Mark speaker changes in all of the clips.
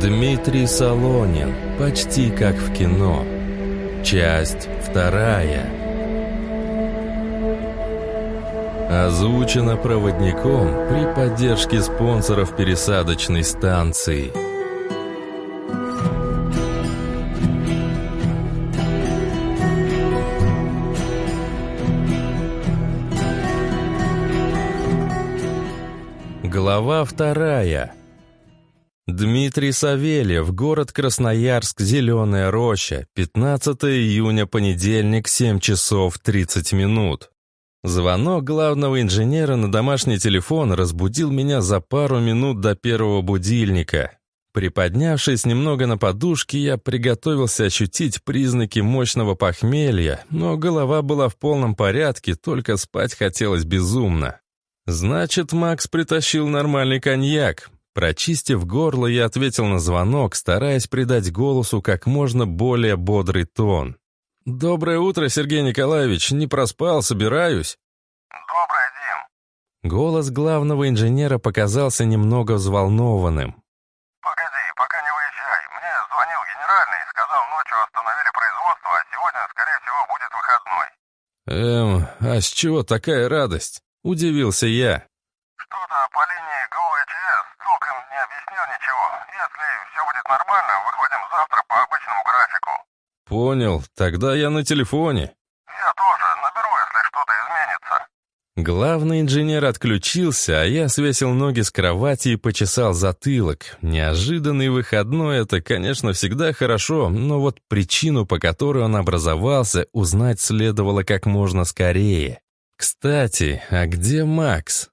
Speaker 1: Дмитрий Солонин. Почти как в кино. Часть вторая. Озвучено проводником при поддержке спонсоров пересадочной станции. Глава вторая. Дмитрий Савельев, город Красноярск, Зеленая роща, 15 июня, понедельник, 7 часов 30 минут. Звонок главного инженера на домашний телефон разбудил меня за пару минут до первого будильника. Приподнявшись немного на подушке, я приготовился ощутить признаки мощного похмелья, но голова была в полном порядке, только спать хотелось безумно. Значит, Макс притащил нормальный коньяк. Прочистив горло, я ответил на звонок, стараясь придать голосу как можно более бодрый тон. «Доброе утро, Сергей Николаевич. Не проспал, собираюсь».
Speaker 2: «Доброе, Дим».
Speaker 1: Голос главного инженера показался немного взволнованным.
Speaker 2: «Погоди, пока не выезжай. Мне звонил генеральный, сказал, ночью остановили производство, а сегодня, скорее всего, будет выходной».
Speaker 1: «Эм, а с чего такая радость?» — удивился я.
Speaker 2: «Что-то по линии ГОЭЧС толком не объяснил ничего. Если все будет нормально, выходим завтра по обычному графику».
Speaker 1: «Понял. Тогда я на телефоне».
Speaker 2: «Я тоже. Наберу, если что-то изменится».
Speaker 1: Главный инженер отключился, а я свесил ноги с кровати и почесал затылок. Неожиданный выходной — это, конечно, всегда хорошо, но вот причину, по которой он образовался, узнать следовало как можно скорее. Кстати, а где Макс?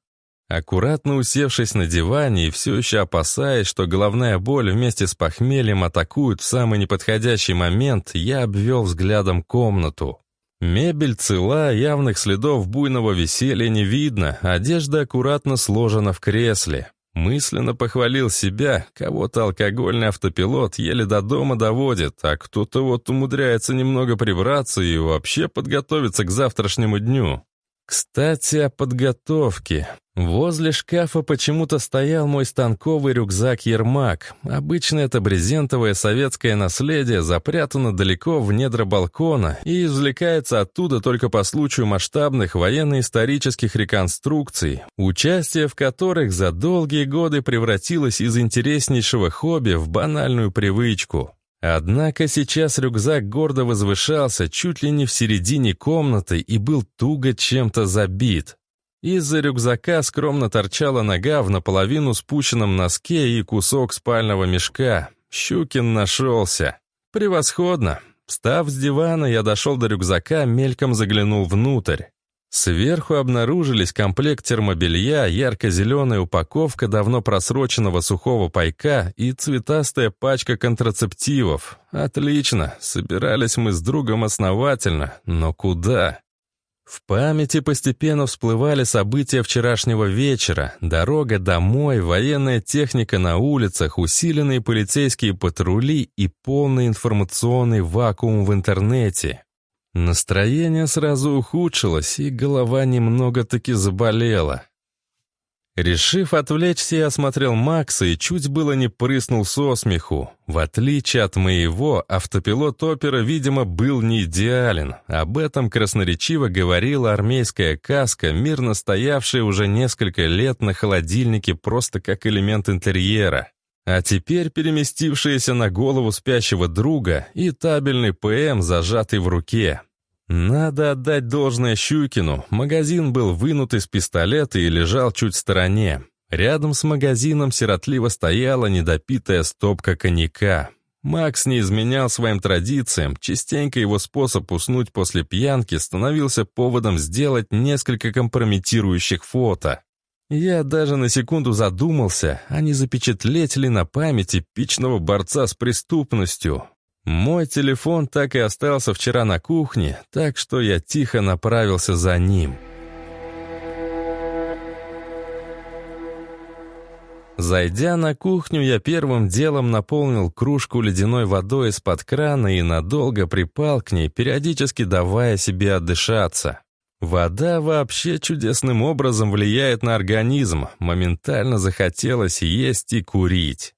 Speaker 1: Аккуратно усевшись на диване и все еще опасаясь, что головная боль вместе с похмельем атакуют в самый неподходящий момент, я обвел взглядом комнату. Мебель цела, явных следов буйного веселья не видно, одежда аккуратно сложена в кресле. Мысленно похвалил себя, кого-то алкогольный автопилот еле до дома доводит, а кто-то вот умудряется немного прибраться и вообще подготовиться к завтрашнему дню. Кстати, о подготовке. Возле шкафа почему-то стоял мой станковый рюкзак-ермак. Обычно это брезентовое советское наследие запрятано далеко в недра балкона и извлекается оттуда только по случаю масштабных военно-исторических реконструкций, участие в которых за долгие годы превратилось из интереснейшего хобби в банальную привычку. Однако сейчас рюкзак гордо возвышался чуть ли не в середине комнаты и был туго чем-то забит. Из-за рюкзака скромно торчала нога в наполовину спущенном носке и кусок спального мешка. Щукин нашелся. Превосходно. Встав с дивана, я дошел до рюкзака, мельком заглянул внутрь. Сверху обнаружились комплект термобелья, ярко-зеленая упаковка давно просроченного сухого пайка и цветастая пачка контрацептивов. Отлично, собирались мы с другом основательно, но куда? В памяти постепенно всплывали события вчерашнего вечера. Дорога домой, военная техника на улицах, усиленные полицейские патрули и полный информационный вакуум в интернете. Настроение сразу ухудшилось, и голова немного-таки заболела. Решив отвлечься, я осмотрел Макса и чуть было не прыснул со смеху. В отличие от моего, автопилот опера, видимо, был не идеален. Об этом красноречиво говорила армейская каска, мирно стоявшая уже несколько лет на холодильнике просто как элемент интерьера. А теперь переместившаяся на голову спящего друга и табельный ПМ, зажатый в руке. Надо отдать должное Щукину. Магазин был вынут из пистолета и лежал чуть в стороне. Рядом с магазином сиротливо стояла недопитая стопка коньяка. Макс не изменял своим традициям, частенько его способ уснуть после пьянки становился поводом сделать несколько компрометирующих фото. Я даже на секунду задумался, а не запечатлеть ли на памяти пичного борца с преступностью. Мой телефон так и остался вчера на кухне, так что я тихо направился за ним. Зайдя на кухню, я первым делом наполнил кружку ледяной водой из-под крана и надолго припал к ней, периодически давая себе отдышаться. Вода вообще чудесным образом влияет на организм, моментально захотелось есть и курить.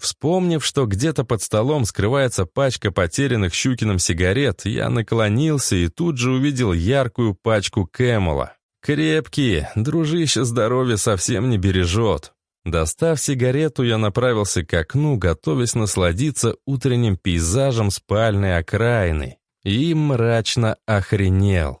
Speaker 1: Вспомнив, что где-то под столом скрывается пачка потерянных Щукиным сигарет, я наклонился и тут же увидел яркую пачку Кэмела. Крепкие, дружище здоровье совсем не бережет. Достав сигарету, я направился к окну, готовясь насладиться утренним пейзажем спальной окраины. И мрачно охренел.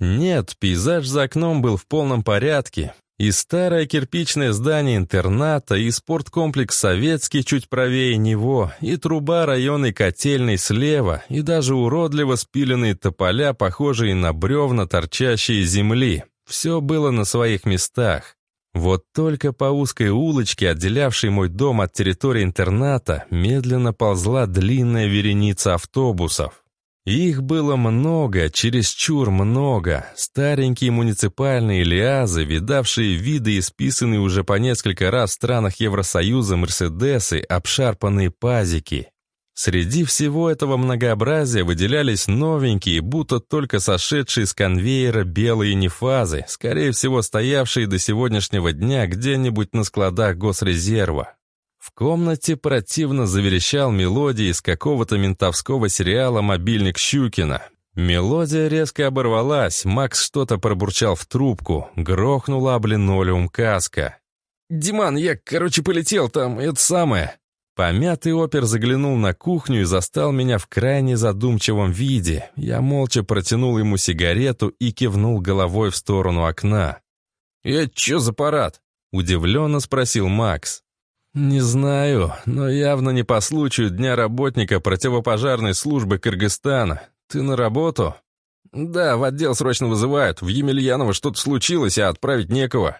Speaker 1: Нет, пейзаж за окном был в полном порядке. И старое кирпичное здание интерната, и спорткомплекс «Советский» чуть правее него, и труба районной котельной слева, и даже уродливо спиленные тополя, похожие на бревна, торчащие земли. Все было на своих местах. Вот только по узкой улочке, отделявшей мой дом от территории интерната, медленно ползла длинная вереница автобусов. Их было много, чересчур много. Старенькие муниципальные лиазы, видавшие виды и списанные уже по несколько раз в странах Евросоюза Мерседесы, обшарпанные пазики. Среди всего этого многообразия выделялись новенькие, будто только сошедшие с конвейера белые нефазы, скорее всего стоявшие до сегодняшнего дня где-нибудь на складах госрезерва. В комнате противно заверещал мелодия из какого-то ментовского сериала «Мобильник Щукина». Мелодия резко оборвалась, Макс что-то пробурчал в трубку, грохнула об линолеум каска. «Диман, я, короче, полетел там, это самое». Помятый опер заглянул на кухню и застал меня в крайне задумчивом виде. Я молча протянул ему сигарету и кивнул головой в сторону окна. «Это что за парад?» — удивленно спросил Макс. «Не знаю, но явно не по случаю Дня работника противопожарной службы Кыргызстана. Ты на работу?» «Да, в отдел срочно вызывают. В Емельяново что-то случилось, а отправить некого».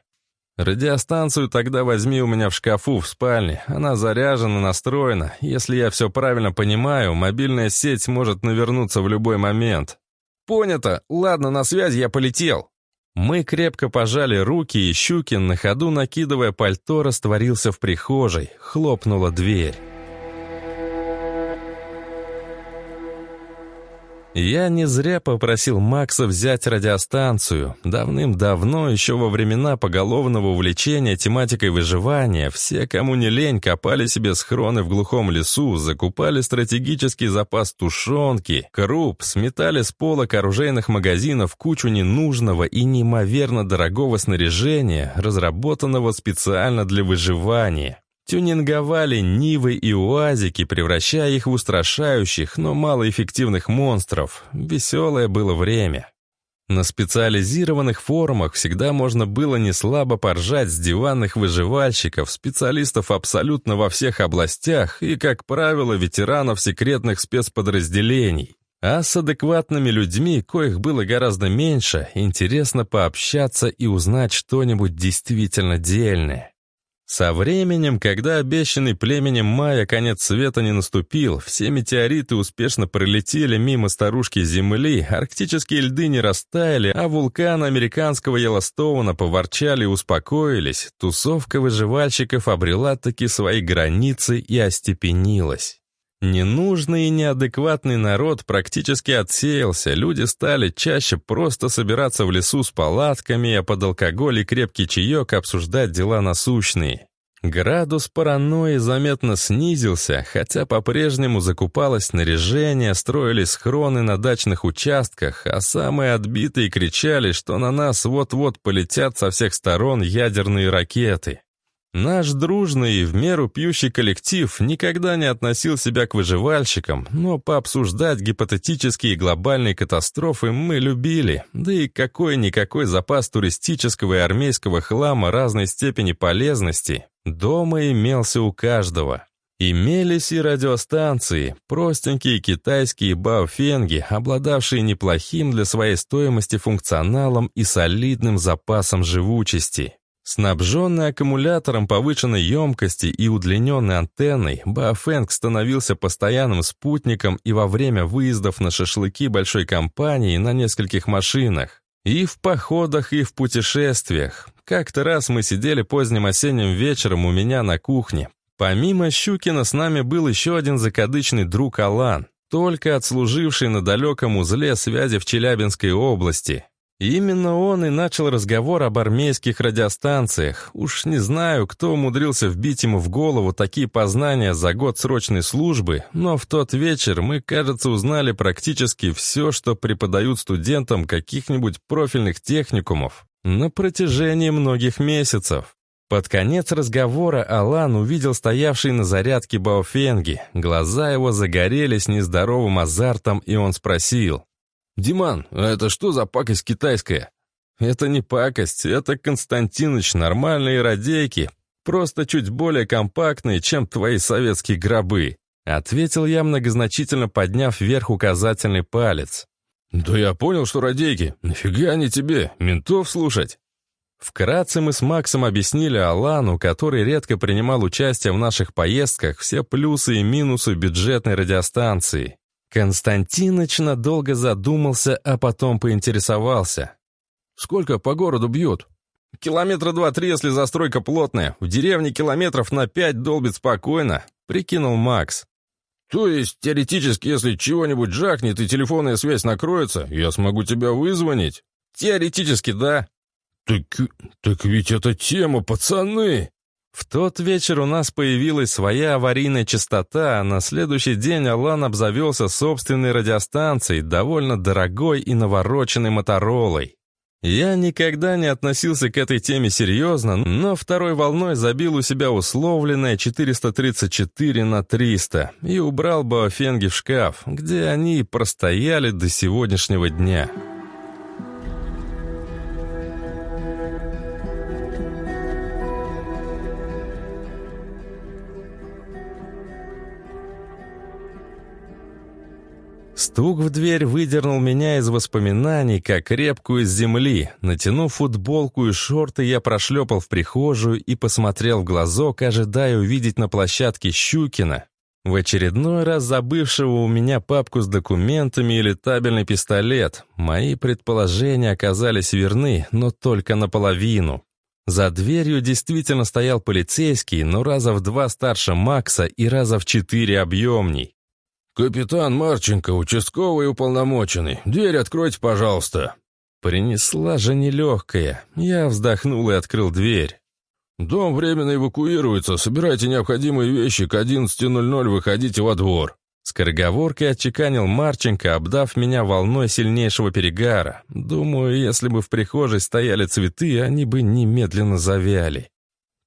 Speaker 1: «Радиостанцию тогда возьми у меня в шкафу в спальне. Она заряжена, настроена. Если я все правильно понимаю, мобильная сеть может навернуться в любой момент». «Понято. Ладно, на связи, я полетел». Мы крепко пожали руки, и Щукин, на ходу накидывая пальто, растворился в прихожей. Хлопнула дверь. Я не зря попросил Макса взять радиостанцию. Давным-давно, еще во времена поголовного увлечения тематикой выживания, все, кому не лень, копали себе схроны в глухом лесу, закупали стратегический запас тушенки, круп, сметали с полок оружейных магазинов кучу ненужного и неимоверно дорогого снаряжения, разработанного специально для выживания. Тюнинговали Нивы и УАЗики, превращая их в устрашающих, но малоэффективных монстров. Веселое было время. На специализированных форумах всегда можно было неслабо поржать с диванных выживальщиков, специалистов абсолютно во всех областях и, как правило, ветеранов секретных спецподразделений. А с адекватными людьми, коих было гораздо меньше, интересно пообщаться и узнать что-нибудь действительно дельное. Со временем, когда обещанный племенем Майя конец света не наступил, все метеориты успешно пролетели мимо старушки Земли, арктические льды не растаяли, а вулканы американского Йеллостоуна поворчали и успокоились, тусовка выживальщиков обрела таки свои границы и остепенилась. Ненужный и неадекватный народ практически отсеялся, люди стали чаще просто собираться в лесу с палатками, а под алкоголь и крепкий чаек обсуждать дела насущные. Градус паранойи заметно снизился, хотя по-прежнему закупалось снаряжение, строились схроны на дачных участках, а самые отбитые кричали, что на нас вот-вот полетят со всех сторон ядерные ракеты. Наш дружный и в меру пьющий коллектив никогда не относил себя к выживальщикам, но пообсуждать гипотетические глобальные катастрофы мы любили, да и какой-никакой запас туристического и армейского хлама разной степени полезности дома имелся у каждого. Имелись и радиостанции, простенькие китайские баофенги, обладавшие неплохим для своей стоимости функционалом и солидным запасом живучести. Снабженный аккумулятором повышенной емкости и удлиненной антенной, Баофенг становился постоянным спутником и во время выездов на шашлыки большой компании на нескольких машинах. И в походах, и в путешествиях. Как-то раз мы сидели поздним осенним вечером у меня на кухне. Помимо Щукина с нами был еще один закадычный друг Алан, только отслуживший на далеком узле связи в Челябинской области. Именно он и начал разговор об армейских радиостанциях. Уж не знаю, кто умудрился вбить ему в голову такие познания за год срочной службы, но в тот вечер мы, кажется, узнали практически все, что преподают студентам каких-нибудь профильных техникумов на протяжении многих месяцев. Под конец разговора Алан увидел стоявший на зарядке Баофенги. Глаза его загорелись нездоровым азартом, и он спросил. «Диман, а это что за пакость китайская?» «Это не пакость, это, Константиныч, нормальные радейки, просто чуть более компактные, чем твои советские гробы», ответил я, многозначительно подняв вверх указательный палец. «Да я понял, что радейки. Нафига они тебе? Ментов слушать?» Вкратце мы с Максом объяснили Алану, который редко принимал участие в наших поездках, все плюсы и минусы бюджетной радиостанции. Константиныч надолго задумался, а потом поинтересовался. «Сколько по городу бьют?» «Километра два-три, если застройка плотная. В деревне километров на пять долбит спокойно», — прикинул Макс. «То есть, теоретически, если чего-нибудь жахнет и телефонная связь накроется, я смогу тебя вызвонить?» «Теоретически, да». «Так, так ведь это тема, пацаны!» В тот вечер у нас появилась своя аварийная частота, а на следующий день Алан обзавелся собственной радиостанцией, довольно дорогой и навороченной Моторолой. Я никогда не относился к этой теме серьезно, но второй волной забил у себя условленное 434 на 300 и убрал Баофенги в шкаф, где они простояли до сегодняшнего дня. Стук в дверь выдернул меня из воспоминаний, как репку из земли. Натянув футболку и шорты, я прошлепал в прихожую и посмотрел в глазок, ожидая увидеть на площадке Щукина, в очередной раз забывшего у меня папку с документами или табельный пистолет. Мои предположения оказались верны, но только наполовину. За дверью действительно стоял полицейский, но раза в два старше Макса и раза в четыре объемней. «Капитан Марченко, участковый уполномоченный. Дверь откройте, пожалуйста». Принесла же нелегкая. Я вздохнул и открыл дверь. «Дом временно эвакуируется. Собирайте необходимые вещи. К 11.00 выходите во двор». Скороговоркой отчеканил Марченко, обдав меня волной сильнейшего перегара. Думаю, если бы в прихожей стояли цветы, они бы немедленно завяли.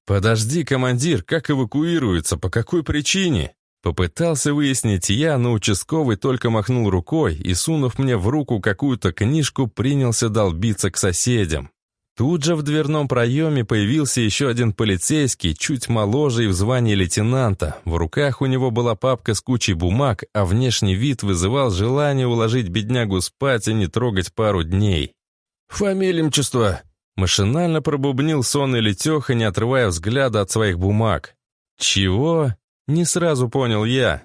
Speaker 1: «Подожди, командир, как эвакуируется? По какой причине?» Попытался выяснить я, но участковый только махнул рукой и, сунув мне в руку какую-то книжку, принялся долбиться к соседям. Тут же в дверном проеме появился еще один полицейский, чуть моложе и в звании лейтенанта. В руках у него была папка с кучей бумаг, а внешний вид вызывал желание уложить беднягу спать и не трогать пару дней. «Фамилимчество!» Машинально пробубнил сонный Летеха, не отрывая взгляда от своих бумаг. «Чего?» Не сразу понял я.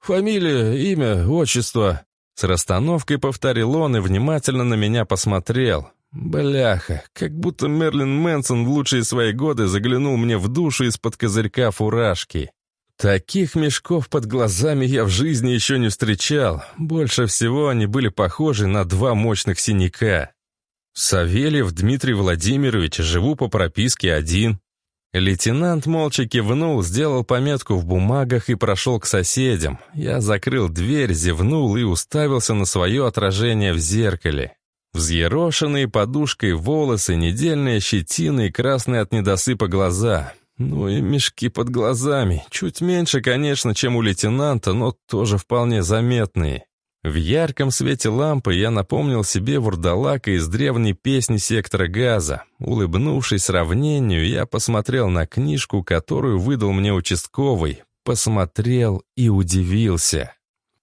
Speaker 1: «Фамилия, имя, отчество». С расстановкой повторил он и внимательно на меня посмотрел. Бляха, как будто Мерлин Мэнсон в лучшие свои годы заглянул мне в душу из-под козырька фуражки. Таких мешков под глазами я в жизни еще не встречал. Больше всего они были похожи на два мощных синяка. Савельев Дмитрий Владимирович, живу по прописке один. Лейтенант молча кивнул, сделал пометку в бумагах и прошел к соседям. Я закрыл дверь, зевнул и уставился на свое отражение в зеркале. Взъерошенные подушкой волосы, недельная щетина и красные от недосыпа глаза. Ну и мешки под глазами. Чуть меньше, конечно, чем у лейтенанта, но тоже вполне заметные. В ярком свете лампы я напомнил себе вурдалака из древней песни сектора газа. Улыбнувшись сравнению, я посмотрел на книжку, которую выдал мне участковый. Посмотрел и удивился.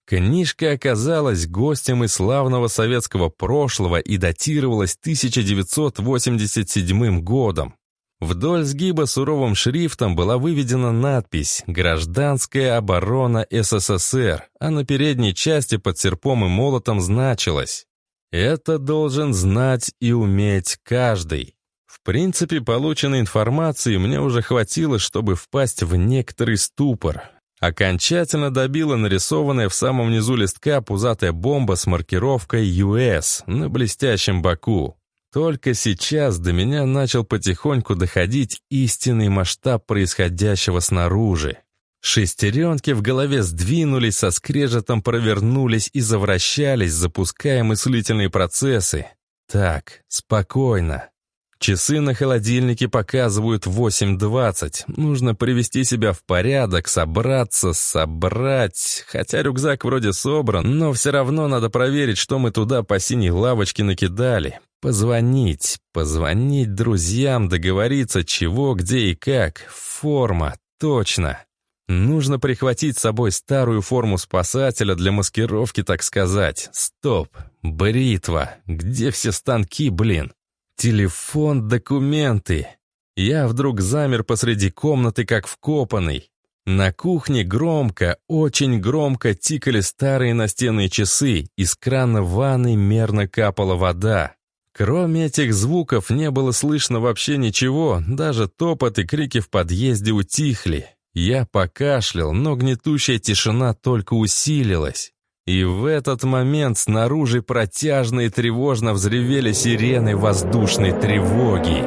Speaker 1: Книжка оказалась гостем из славного советского прошлого и датировалась 1987 годом. Вдоль сгиба суровым шрифтом была выведена надпись «Гражданская оборона СССР», а на передней части под серпом и молотом значилось «Это должен знать и уметь каждый». В принципе, полученной информации мне уже хватило, чтобы впасть в некоторый ступор. Окончательно добила нарисованная в самом низу листка пузатая бомба с маркировкой US на блестящем боку. Только сейчас до меня начал потихоньку доходить истинный масштаб происходящего снаружи. Шестеренки в голове сдвинулись, со скрежетом провернулись и завращались, запуская мыслительные процессы. Так, спокойно. Часы на холодильнике показывают 8.20. Нужно привести себя в порядок, собраться, собрать. Хотя рюкзак вроде собран, но все равно надо проверить, что мы туда по синей лавочке накидали. Позвонить, позвонить друзьям, договориться, чего, где и как. Форма, точно. Нужно прихватить с собой старую форму спасателя для маскировки, так сказать. Стоп, бритва. Где все станки, блин? Телефон, документы. Я вдруг замер посреди комнаты, как вкопанный. На кухне громко, очень громко тикали старые настенные часы, из крана ванны мерно капала вода. Кроме этих звуков не было слышно вообще ничего, даже топот и крики в подъезде утихли. Я покашлял, но гнетущая тишина только усилилась. И в этот момент снаружи протяжно и тревожно взревели сирены воздушной тревоги.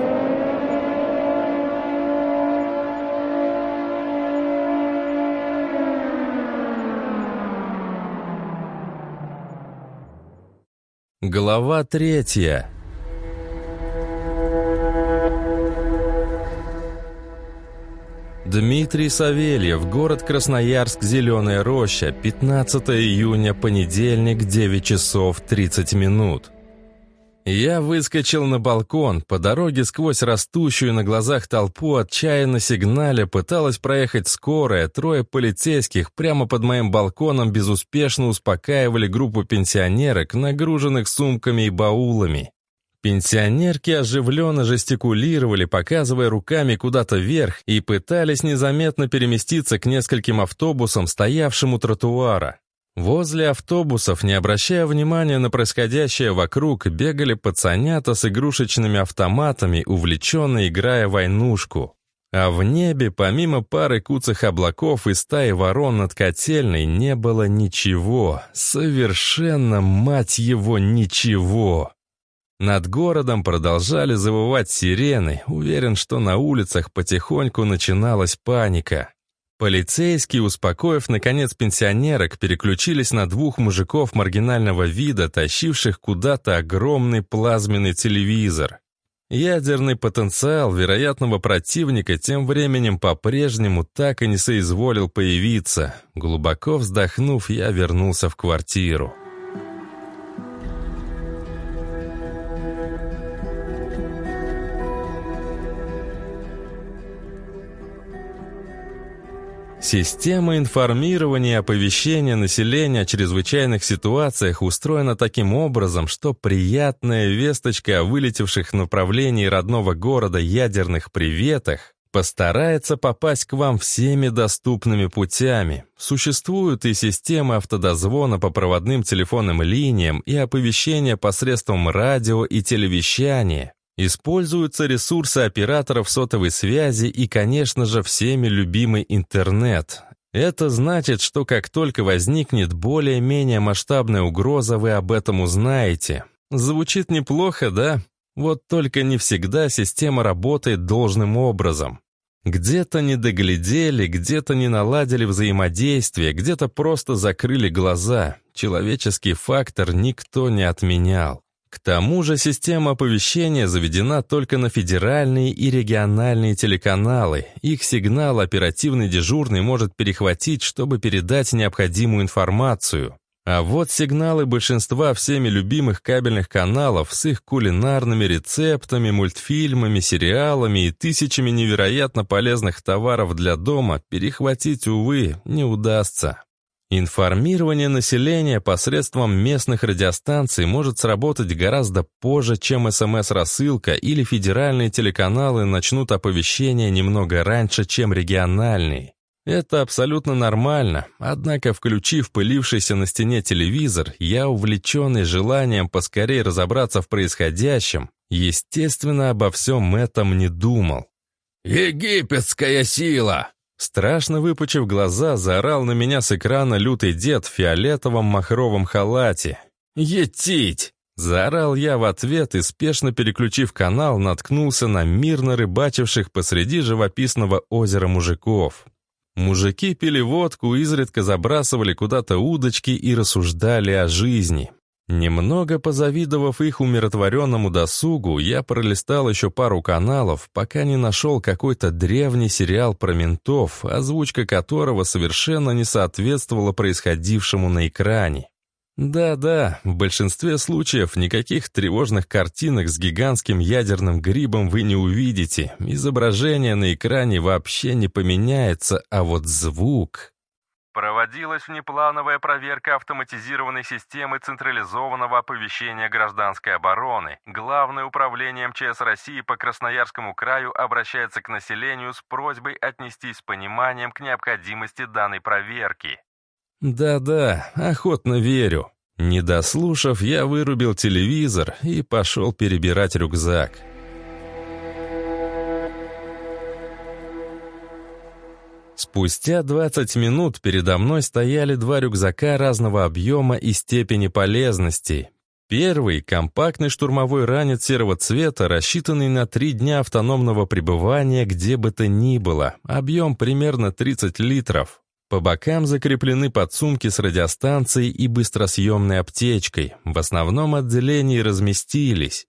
Speaker 1: Глава третья Дмитрий Савельев, город Красноярск, Зеленая роща, 15 июня, понедельник, 9 часов 30 минут. Я выскочил на балкон, по дороге сквозь растущую на глазах толпу отчаянно сигналя пыталась проехать скорая, трое полицейских прямо под моим балконом безуспешно успокаивали группу пенсионерок, нагруженных сумками и баулами. Пенсионерки оживленно жестикулировали, показывая руками куда-то вверх, и пытались незаметно переместиться к нескольким автобусам, стоявшим у тротуара. Возле автобусов, не обращая внимания на происходящее вокруг, бегали пацанята с игрушечными автоматами, увлеченно играя войнушку. А в небе, помимо пары куцых облаков и стаи ворон над котельной, не было ничего. Совершенно, мать его, ничего. Над городом продолжали завывать сирены, уверен, что на улицах потихоньку начиналась паника. Полицейские, успокоив, наконец, пенсионерок, переключились на двух мужиков маргинального вида, тащивших куда-то огромный плазменный телевизор. Ядерный потенциал вероятного противника тем временем по-прежнему так и не соизволил появиться. Глубоко вздохнув, я вернулся в квартиру. Система информирования и оповещения населения о чрезвычайных ситуациях устроена таким образом, что приятная весточка о вылетевших в направлении родного города ядерных приветах постарается попасть к вам всеми доступными путями. Существуют и системы автодозвона по проводным телефонным линиям и оповещения посредством радио и телевещания. Используются ресурсы операторов сотовой связи и, конечно же, всеми любимый интернет. Это значит, что как только возникнет более-менее масштабная угроза, вы об этом узнаете. Звучит неплохо, да? Вот только не всегда система работает должным образом. Где-то не доглядели, где-то не наладили взаимодействие, где-то просто закрыли глаза. Человеческий фактор никто не отменял. К тому же система оповещения заведена только на федеральные и региональные телеканалы. Их сигнал оперативный дежурный может перехватить, чтобы передать необходимую информацию. А вот сигналы большинства всеми любимых кабельных каналов с их кулинарными рецептами, мультфильмами, сериалами и тысячами невероятно полезных товаров для дома перехватить, увы, не удастся. Информирование населения посредством местных радиостанций может сработать гораздо позже, чем СМС-рассылка или федеральные телеканалы начнут оповещение немного раньше, чем региональные. Это абсолютно нормально, однако, включив пылившийся на стене телевизор, я, увлеченный желанием поскорее разобраться в происходящем, естественно, обо всем этом не думал.
Speaker 3: «Египетская сила!»
Speaker 1: Страшно выпучив глаза, заорал на меня с экрана лютый дед в фиолетовом махровом халате. «Етить!» Заорал я в ответ и, спешно переключив канал, наткнулся на мирно рыбачивших посреди живописного озера мужиков. Мужики пили водку, изредка забрасывали куда-то удочки и рассуждали о жизни. Немного позавидовав их умиротворенному досугу, я пролистал еще пару каналов, пока не нашел какой-то древний сериал про ментов, озвучка которого совершенно не соответствовала происходившему на экране. Да-да, в большинстве случаев никаких тревожных картинок с гигантским ядерным грибом вы не увидите. Изображение на экране вообще не поменяется, а вот звук...
Speaker 3: Проводилась внеплановая проверка автоматизированной системы централизованного оповещения гражданской обороны. Главное управление МЧС России по Красноярскому краю обращается к населению с просьбой отнестись с пониманием к необходимости данной проверки.
Speaker 1: Да-да, охотно верю. Не дослушав, я вырубил телевизор и пошел перебирать рюкзак. Спустя 20 минут передо мной стояли два рюкзака разного объема и степени полезности. Первый — компактный штурмовой ранец серого цвета, рассчитанный на три дня автономного пребывания где бы то ни было, объем примерно 30 литров. По бокам закреплены подсумки с радиостанцией и быстросъемной аптечкой. В основном отделении разместились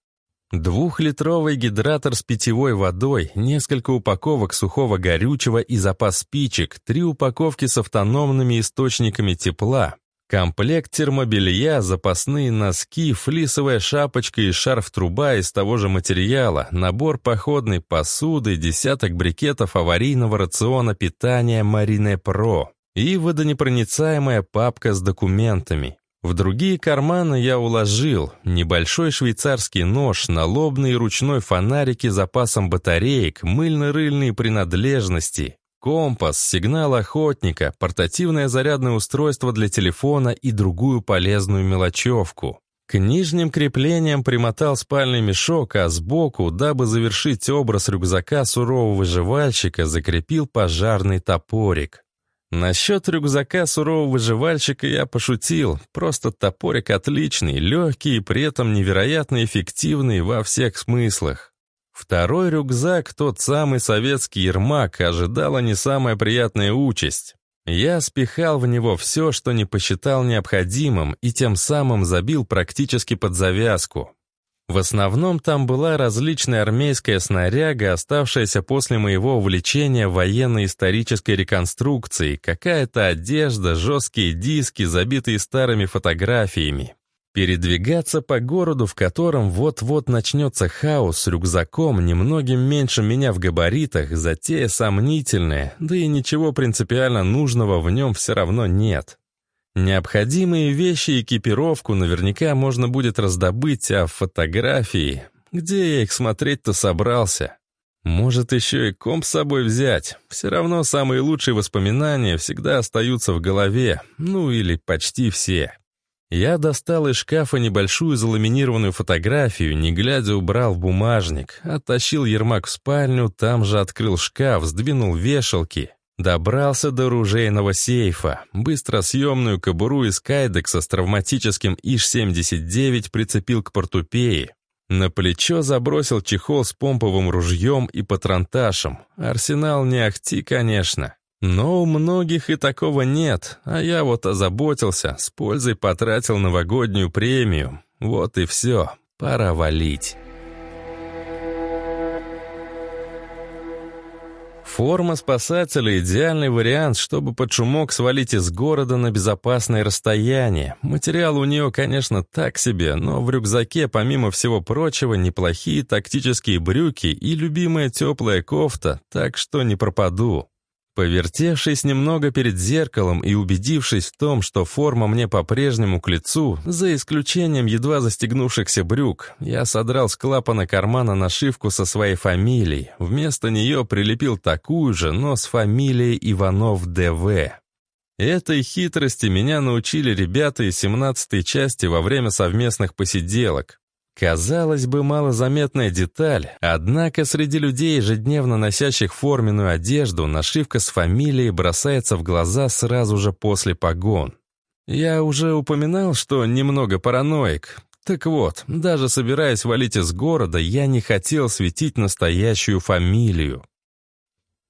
Speaker 1: Двухлитровый гидратор с питьевой водой, несколько упаковок сухого горючего и запас спичек, три упаковки с автономными источниками тепла, комплект термобелья, запасные носки, флисовая шапочка и шарф-труба из того же материала, набор походной посуды, десяток брикетов аварийного рациона питания Marine Pro и водонепроницаемая папка с документами. В другие карманы я уложил небольшой швейцарский нож, налобный ручной фонарики запасом батареек, мыльно-рыльные принадлежности, компас, сигнал охотника, портативное зарядное устройство для телефона и другую полезную мелочевку. К нижним креплениям примотал спальный мешок, а сбоку, дабы завершить образ рюкзака сурового выживальщика, закрепил пожарный топорик. Насчет рюкзака сурового выживальщика я пошутил. Просто топорик отличный, легкий и при этом невероятно эффективный во всех смыслах. Второй рюкзак, тот самый советский Ермак, ожидала не самая приятная участь. Я спихал в него все, что не посчитал необходимым, и тем самым забил практически под завязку. В основном там была различная армейская снаряга, оставшаяся после моего увлечения военно-исторической реконструкцией, какая-то одежда, жесткие диски, забитые старыми фотографиями. Передвигаться по городу, в котором вот-вот начнется хаос с рюкзаком, немногим меньше меня в габаритах, затея сомнительная, да и ничего принципиально нужного в нем все равно нет. Необходимые вещи и экипировку наверняка можно будет раздобыть, а фотографии... Где я их смотреть-то собрался? Может, еще и комп с собой взять? Все равно самые лучшие воспоминания всегда остаются в голове, ну или почти все. Я достал из шкафа небольшую заламинированную фотографию, не глядя убрал в бумажник, оттащил Ермак в спальню, там же открыл шкаф, сдвинул вешалки, Добрался до оружейного сейфа. Быстросъемную кобуру из кайдекса с травматическим ИШ-79 прицепил к портупее. На плечо забросил чехол с помповым ружьем и патронташем. Арсенал не ахти, конечно. Но у многих и такого нет, а я вот озаботился, с пользой потратил новогоднюю премию. Вот и все, пора валить. Форма спасателя — идеальный вариант, чтобы под шумок свалить из города на безопасное расстояние. Материал у нее, конечно, так себе, но в рюкзаке, помимо всего прочего, неплохие тактические брюки и любимая теплая кофта, так что не пропаду. Повертевшись немного перед зеркалом и убедившись в том, что форма мне по-прежнему к лицу, за исключением едва застегнувшихся брюк, я содрал с клапана кармана нашивку со своей фамилией. Вместо нее прилепил такую же, но с фамилией Иванов ДВ. Этой хитрости меня научили ребята из 17-й части во время совместных посиделок. Казалось бы, малозаметная деталь, однако среди людей, ежедневно носящих форменную одежду, нашивка с фамилией бросается в глаза сразу же после погон. Я уже упоминал, что немного параноик. Так вот, даже собираясь валить из города, я не хотел светить настоящую фамилию.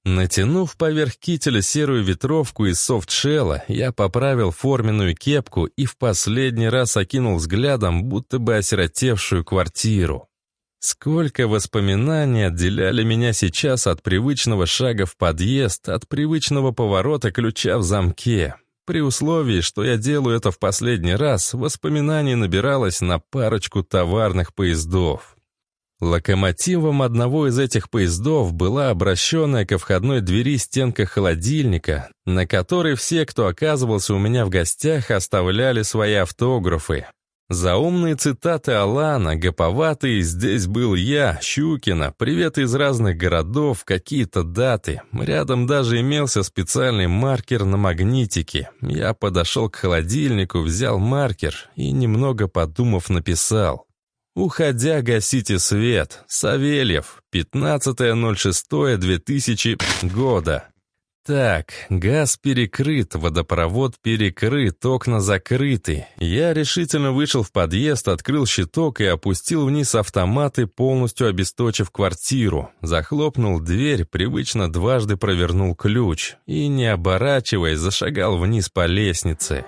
Speaker 1: Натянув поверх кителя серую ветровку из софтшелла, я поправил форменную кепку и в последний раз окинул взглядом будто бы осиротевшую квартиру. Сколько воспоминаний отделяли меня сейчас от привычного шага в подъезд, от привычного поворота ключа в замке. При условии, что я делаю это в последний раз, воспоминаний набиралось на парочку товарных поездов. Локомотивом одного из этих поездов была обращенная ко входной двери стенка холодильника, на которой все, кто оказывался у меня в гостях, оставляли свои автографы. Заумные цитаты Алана, гоповатые «Здесь был я», Щукина, приветы из разных городов, какие-то даты. Рядом даже имелся специальный маркер на магнитике. Я подошел к холодильнику, взял маркер и, немного подумав, написал. Уходя, гасите свет. Савельев. 15.06.2000 года. Так, газ перекрыт, водопровод перекрыт, окна закрыты. Я решительно вышел в подъезд, открыл щиток и опустил вниз автоматы, полностью обесточив квартиру. Захлопнул дверь, привычно дважды провернул ключ и, не оборачиваясь, зашагал вниз по лестнице.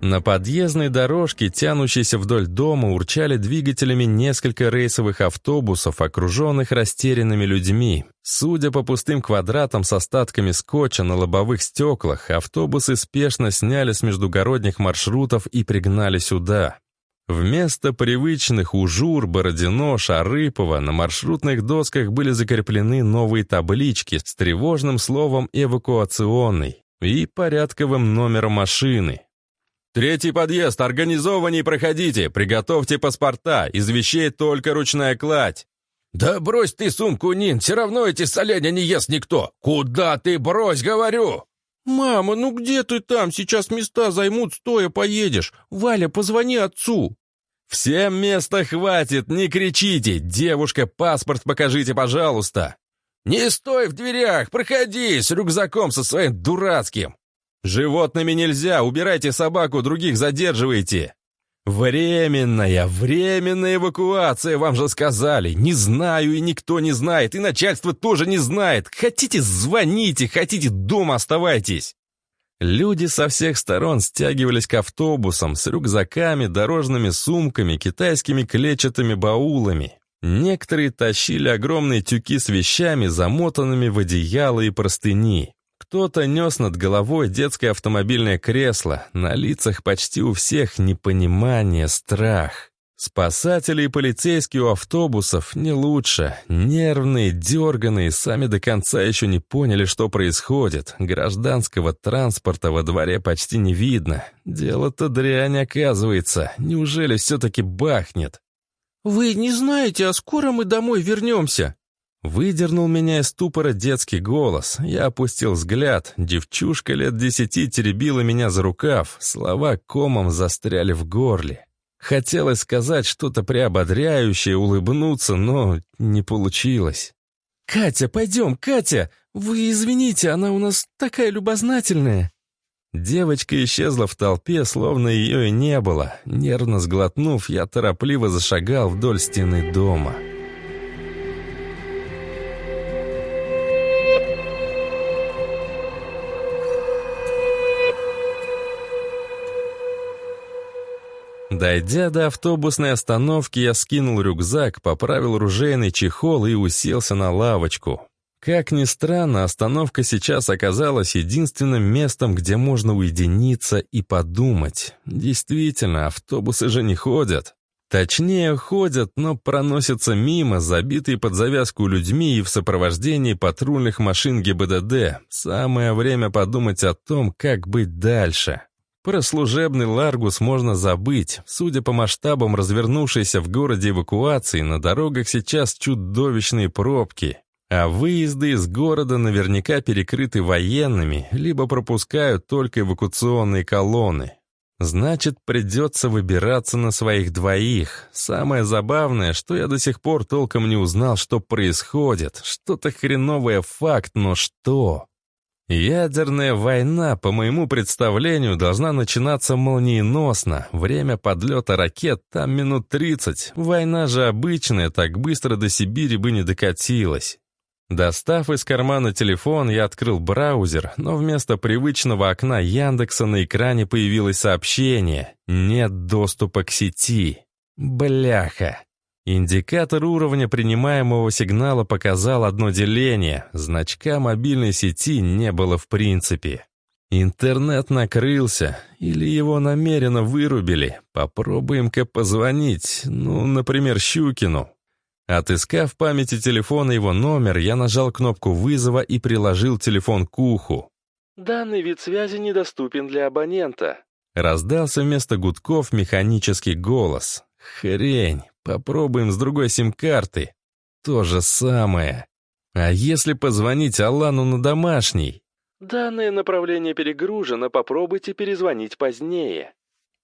Speaker 1: На подъездной дорожке, тянущейся вдоль дома, урчали двигателями несколько рейсовых автобусов, окруженных растерянными людьми. Судя по пустым квадратам с остатками скотча на лобовых стеклах, автобусы спешно сняли с междугородних маршрутов и пригнали сюда. Вместо привычных Ужур, Бородино, Шарыпова на маршрутных досках были закреплены новые таблички с тревожным словом «эвакуационный» и порядковым номером машины. «Третий подъезд, организованней проходите, приготовьте паспорта, из вещей только ручная кладь».
Speaker 4: «Да брось ты сумку, Нин, все равно эти соленья не ест никто. Куда ты брось, говорю?»
Speaker 5: «Мама, ну где ты там? Сейчас места займут, стоя поедешь. Валя, позвони отцу».
Speaker 1: «Всем места хватит, не кричите! Девушка, паспорт покажите, пожалуйста!»
Speaker 4: «Не стой в дверях, проходи с рюкзаком со своим дурацким!»
Speaker 1: «Животными нельзя, убирайте собаку, других задерживайте!» «Временная, временная эвакуация, вам же сказали. Не знаю, и никто не знает, и начальство тоже не знает. Хотите, звоните, хотите, дома оставайтесь». Люди со всех сторон стягивались к автобусам с рюкзаками, дорожными сумками, китайскими клетчатыми баулами. Некоторые тащили огромные тюки с вещами, замотанными в одеяло и простыни. Кто-то нес над головой детское автомобильное кресло, на лицах почти у всех непонимание, страх. Спасатели и полицейские у автобусов не лучше. Нервные, дерганые, сами до конца еще не поняли, что происходит. Гражданского транспорта во дворе почти не видно. Дело-то дрянь оказывается. Неужели все-таки бахнет?
Speaker 5: «Вы не знаете, а скоро мы домой вернемся?»
Speaker 1: Выдернул меня из ступора детский голос. Я опустил взгляд. Девчушка лет десяти теребила меня за рукав. Слова комом застряли в горле. Хотелось сказать что-то приободряющее, улыбнуться, но не получилось.
Speaker 5: «Катя, пойдем, Катя! Вы извините, она у нас такая любознательная!»
Speaker 1: Девочка исчезла в толпе, словно ее и не было. Нервно сглотнув, я торопливо зашагал вдоль стены дома. Дойдя до автобусной остановки, я скинул рюкзак, поправил ружейный чехол и уселся на лавочку. Как ни странно, остановка сейчас оказалась единственным местом, где можно уединиться и подумать. Действительно, автобусы же не ходят. Точнее, ходят, но проносятся мимо, забитые под завязку людьми и в сопровождении патрульных машин ГИБДД. Самое время подумать о том, как быть дальше. Про служебный Ларгус можно забыть. Судя по масштабам развернувшейся в городе эвакуации, на дорогах сейчас чудовищные пробки. А выезды из города наверняка перекрыты военными, либо пропускают только эвакуационные колонны. Значит, придется выбираться на своих двоих. Самое забавное, что я до сих пор толком не узнал, что происходит. Что-то хреновое факт, но что? Ядерная война, по моему представлению, должна начинаться молниеносно. Время подлета ракет там минут 30. Война же обычная, так быстро до Сибири бы не докатилась. Достав из кармана телефон, я открыл браузер, но вместо привычного окна Яндекса на экране появилось сообщение «Нет доступа к сети». Бляха. Индикатор уровня принимаемого сигнала показал одно деление. Значка мобильной сети не было в принципе. Интернет накрылся, или его намеренно вырубили. Попробуем-ка позвонить, ну, например, Щукину. Отыскав в памяти телефона его номер, я нажал кнопку вызова и приложил телефон к уху.
Speaker 5: «Данный вид связи недоступен для абонента», —
Speaker 1: раздался вместо гудков механический голос. «Хрень, Попробуем с другой сим-карты. То же самое. А если позвонить Алану на домашний?
Speaker 5: Данное направление перегружено, попробуйте перезвонить позднее.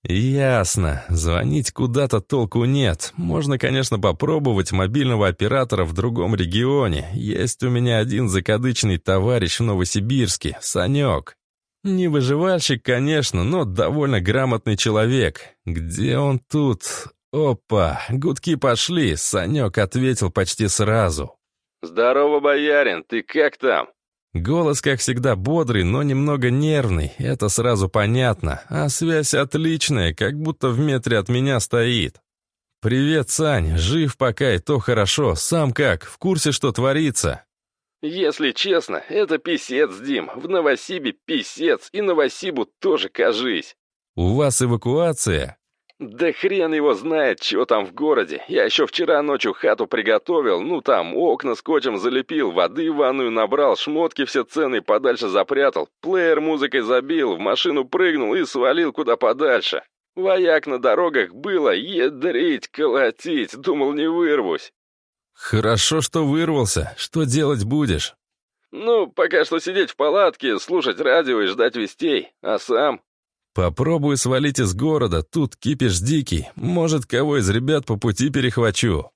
Speaker 1: Ясно. Звонить куда-то толку нет. Можно, конечно, попробовать мобильного оператора в другом регионе. Есть у меня один закадычный товарищ в Новосибирске, Санек. Не выживальщик, конечно, но довольно грамотный человек. Где он тут? Опа, гудки пошли, Санек ответил почти сразу.
Speaker 5: «Здорово, боярин, ты как там?»
Speaker 1: Голос, как всегда, бодрый, но немного нервный, это сразу понятно, а связь отличная, как будто в метре от меня стоит. «Привет, Сань, жив пока и то хорошо, сам как, в курсе, что творится?»
Speaker 5: «Если честно, это писец, Дим, в Новосибе писец, и Новосибу тоже кажись».
Speaker 1: «У вас эвакуация?»
Speaker 5: «Да хрен его знает, что там в городе. Я еще вчера ночью хату приготовил, ну там окна скотчем залепил, воды в ванную набрал, шмотки все ценные подальше запрятал, плеер музыкой забил, в машину прыгнул и свалил куда подальше. Вояк на дорогах было, ядрить, колотить, думал не вырвусь».
Speaker 1: «Хорошо, что вырвался. Что делать будешь?»
Speaker 5: «Ну, пока что сидеть в палатке, слушать радио и ждать вестей. А сам?»
Speaker 1: «Попробую свалить из города, тут кипиш дикий. Может, кого из ребят по пути перехвачу».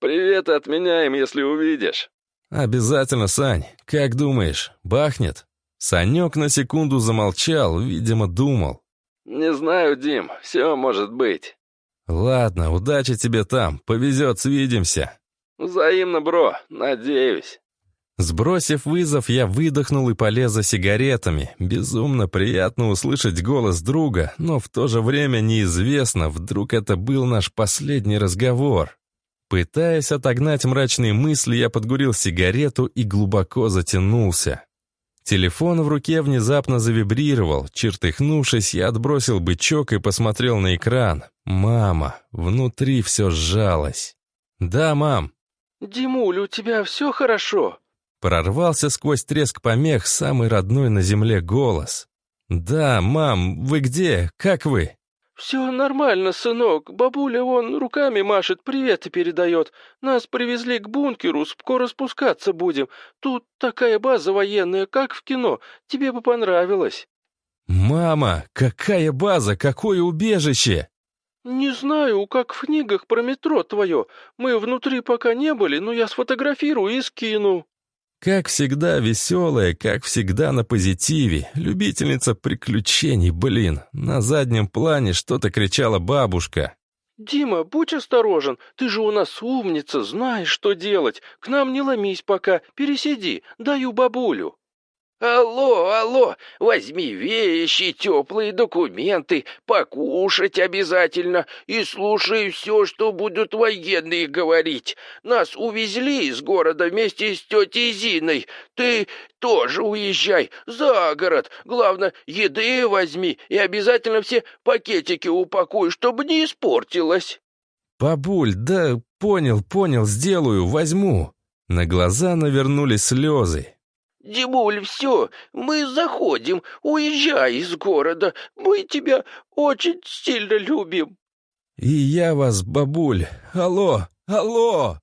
Speaker 5: «Привет отменяем, если увидишь».
Speaker 1: «Обязательно, Сань. Как думаешь, бахнет?» Санек на секунду замолчал, видимо, думал.
Speaker 5: «Не знаю, Дим, все может быть».
Speaker 1: «Ладно, удачи тебе там, повезет, свидимся».
Speaker 5: «Взаимно, бро, надеюсь».
Speaker 1: Сбросив вызов, я выдохнул и полез за сигаретами. Безумно приятно услышать голос друга, но в то же время неизвестно, вдруг это был наш последний разговор. Пытаясь отогнать мрачные мысли, я подгурил сигарету и глубоко затянулся. Телефон в руке внезапно завибрировал. Чертыхнувшись, я отбросил бычок и посмотрел на экран. «Мама!» Внутри все сжалось. «Да, мам!»
Speaker 5: «Димуль, у тебя все хорошо?»
Speaker 1: Прорвался сквозь треск помех самый родной на земле голос. «Да, мам, вы где? Как вы?»
Speaker 5: «Все нормально, сынок. Бабуля вон руками машет, привет и передает. Нас привезли к бункеру, скоро спускаться будем. Тут такая база военная, как в кино. Тебе бы понравилось».
Speaker 1: «Мама, какая база, какое убежище?»
Speaker 5: «Не знаю, как в книгах про метро твое. Мы внутри пока не были, но я сфотографирую и скину».
Speaker 1: Как всегда веселая, как всегда на позитиве. Любительница приключений, блин. На заднем плане что-то кричала бабушка.
Speaker 5: «Дима, будь осторожен, ты же у нас умница, знаешь, что делать. К нам не ломись пока, пересиди, даю бабулю». «Алло, алло, возьми вещи, теплые документы, покушать обязательно и слушай все, что будут военные говорить. Нас увезли из города вместе с тетей Зиной. Ты тоже уезжай за город. Главное, еды возьми и обязательно все пакетики упакуй, чтобы не испортилось».
Speaker 1: «Бабуль, да понял, понял, сделаю, возьму». На глаза навернулись слезы.
Speaker 5: Димуль, все, мы заходим, уезжай из города, мы тебя очень сильно любим».
Speaker 1: «И я вас, бабуль, алло, алло!»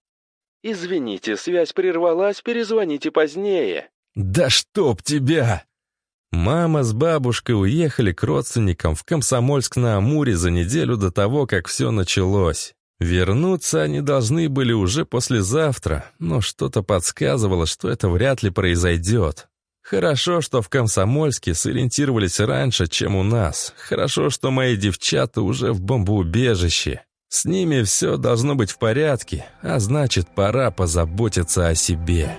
Speaker 5: «Извините, связь прервалась, перезвоните позднее».
Speaker 1: «Да чтоб тебя!» Мама с бабушкой уехали к родственникам в Комсомольск-на-Амуре за неделю до того, как все началось. Вернуться они должны были уже послезавтра, но что-то подсказывало, что это вряд ли произойдет. Хорошо, что в Комсомольске сориентировались раньше, чем у нас. Хорошо, что мои девчата уже в бомбоубежище. С ними все должно быть в порядке, а значит, пора позаботиться о себе.